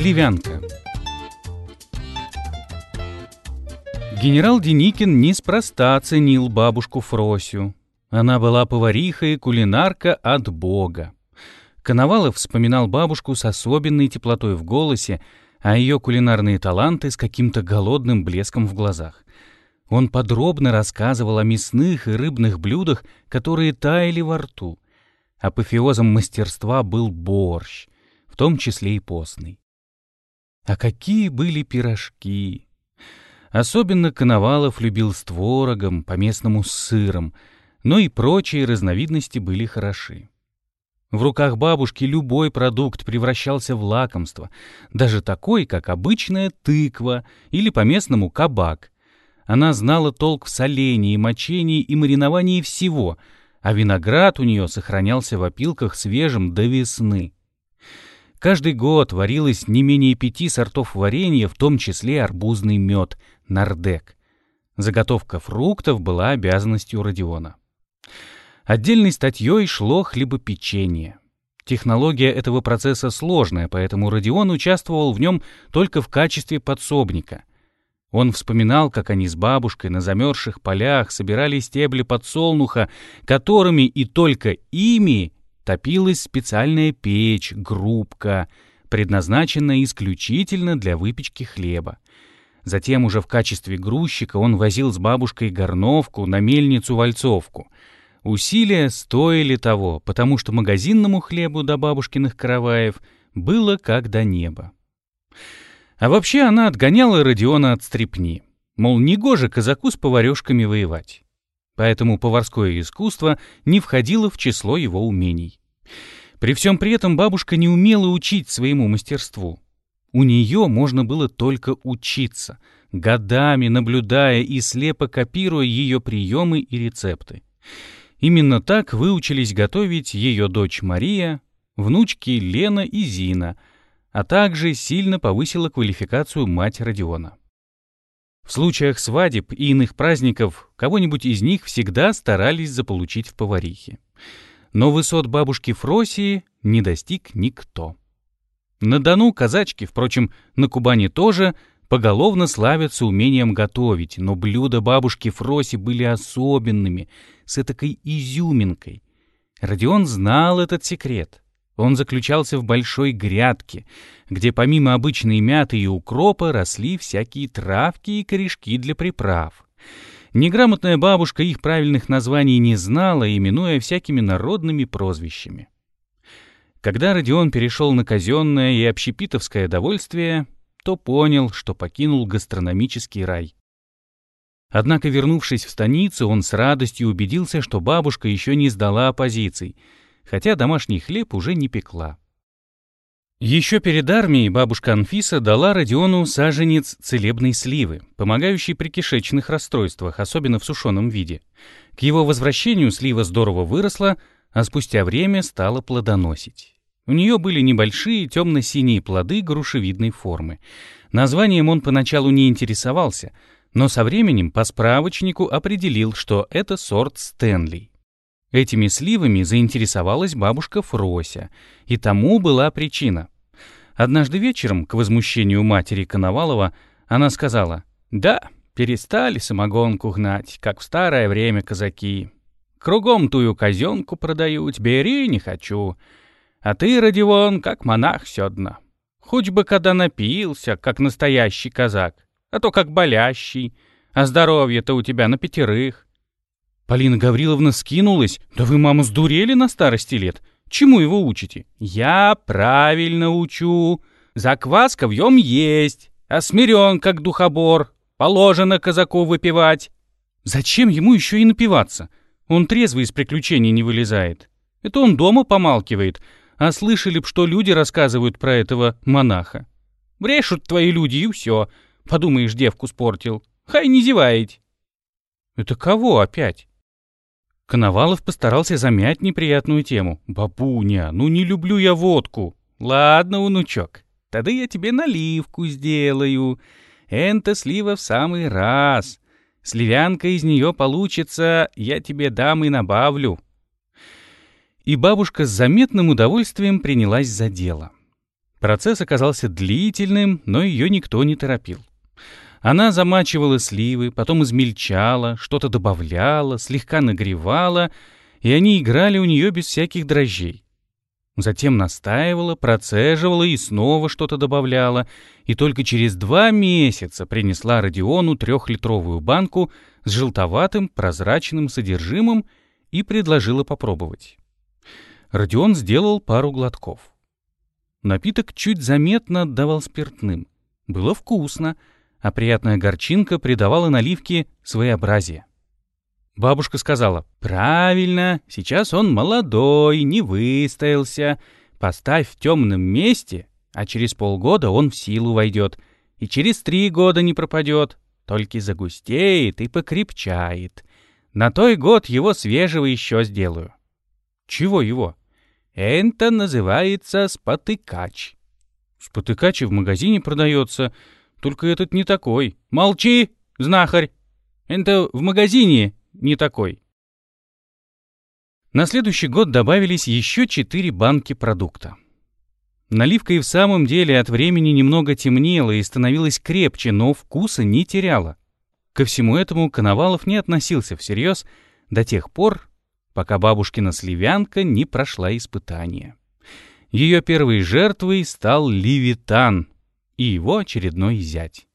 Сливянка Генерал Деникин неспроста оценил бабушку Фросю. Она была повариха и кулинарка от бога. Коновалов вспоминал бабушку с особенной теплотой в голосе, а ее кулинарные таланты с каким-то голодным блеском в глазах. Он подробно рассказывал о мясных и рыбных блюдах, которые таяли во рту. Апофеозом мастерства был борщ, в том числе и постный. А какие были пирожки! Особенно Коновалов любил с творогом, по-местному с сыром, но и прочие разновидности были хороши. В руках бабушки любой продукт превращался в лакомство, даже такой, как обычная тыква или по-местному кабак. Она знала толк в солении, мочении и мариновании всего, а виноград у нее сохранялся в опилках свежим до весны. Каждый год варилось не менее пяти сортов варенья, в том числе арбузный мед, нардек. Заготовка фруктов была обязанностью Родиона. Отдельной статьей шло хлебопечение. Технология этого процесса сложная, поэтому Родион участвовал в нем только в качестве подсобника. Он вспоминал, как они с бабушкой на замерзших полях собирали стебли подсолнуха, которыми и только ими топилась специальная печь, грубка, предназначенная исключительно для выпечки хлеба. Затем уже в качестве грузчика он возил с бабушкой горновку на мельницу-вальцовку. Усилия стоили того, потому что магазинному хлебу до бабушкиных караваев было как до неба. А вообще она отгоняла Родиона от стрепни. Мол, негоже казаку с поварёшками воевать. Поэтому поварское искусство не входило в число его умений. При всем при этом бабушка не умела учить своему мастерству. У нее можно было только учиться, годами наблюдая и слепо копируя ее приемы и рецепты. Именно так выучились готовить ее дочь Мария, внучки Лена и Зина, а также сильно повысила квалификацию мать Родиона. В случаях свадеб и иных праздников кого-нибудь из них всегда старались заполучить в поварихе. Но высот бабушки Фросии не достиг никто. На Дону казачки, впрочем, на Кубани тоже, поголовно славятся умением готовить, но блюда бабушки Фроси были особенными, с этакой изюминкой. Родион знал этот секрет. Он заключался в большой грядке, где помимо обычной мяты и укропа росли всякие травки и корешки для приправ. Неграмотная бабушка их правильных названий не знала, именуя всякими народными прозвищами. Когда Родион перешел на казенное и общепитовское довольствие, то понял, что покинул гастрономический рай. Однако, вернувшись в станицу, он с радостью убедился, что бабушка еще не сдала оппозиций, хотя домашний хлеб уже не пекла. Еще перед армией бабушка Анфиса дала Родиону саженец целебной сливы, помогающей при кишечных расстройствах, особенно в сушеном виде. К его возвращению слива здорово выросла, а спустя время стала плодоносить. У нее были небольшие темно-синие плоды грушевидной формы. Названием он поначалу не интересовался, но со временем по справочнику определил, что это сорт Стэнли. Этими сливами заинтересовалась бабушка Фрося, и тому была причина. Однажды вечером, к возмущению матери Коновалова, она сказала, «Да, перестали самогонку гнать, как в старое время казаки. Кругом тую казенку продают, бери не хочу. А ты, Родион, как монах сёдно. Хоть бы когда напился, как настоящий казак, а то как болящий. А здоровье-то у тебя на пятерых. Полина Гавриловна скинулась. Да вы, мама, сдурели на старости лет. Чему его учите? Я правильно учу. Закваска в нем есть, а смирен, как духобор. Положено казаку выпивать. Зачем ему еще и напиваться? Он трезвый из приключений не вылезает. Это он дома помалкивает. А слышали б, что люди рассказывают про этого монаха. Брешут твои люди, и все. Подумаешь, девку спортил. Хай не зеваете. Это кого опять? Коновалов постарался замять неприятную тему. «Бабуня, ну не люблю я водку». «Ладно, внучок, тогда я тебе наливку сделаю. Энто слива в самый раз. Сливянка из нее получится, я тебе дам и набавлю». И бабушка с заметным удовольствием принялась за дело. Процесс оказался длительным, но ее никто не торопил. Она замачивала сливы, потом измельчала, что-то добавляла, слегка нагревала, и они играли у нее без всяких дрожжей. Затем настаивала, процеживала и снова что-то добавляла, и только через два месяца принесла Родиону трехлитровую банку с желтоватым прозрачным содержимым и предложила попробовать. Родион сделал пару глотков. Напиток чуть заметно отдавал спиртным. Было вкусно, а приятная горчинка придавала наливке своеобразие. Бабушка сказала, «Правильно, сейчас он молодой, не выстоялся. Поставь в темном месте, а через полгода он в силу войдет, и через три года не пропадет, только загустеет и покрепчает. На той год его свежего еще сделаю». «Чего его?» Это называется спотыкач. Спотыкач в магазине продается, только этот не такой. Молчи, знахарь! Это в магазине не такой. На следующий год добавились еще четыре банки продукта. Наливка и в самом деле от времени немного темнела и становилась крепче, но вкуса не теряла. Ко всему этому Коновалов не относился всерьез до тех пор, пока бабушкина сливянка не прошла испытание. Ее первой жертвой стал Левитан и его очередной зять.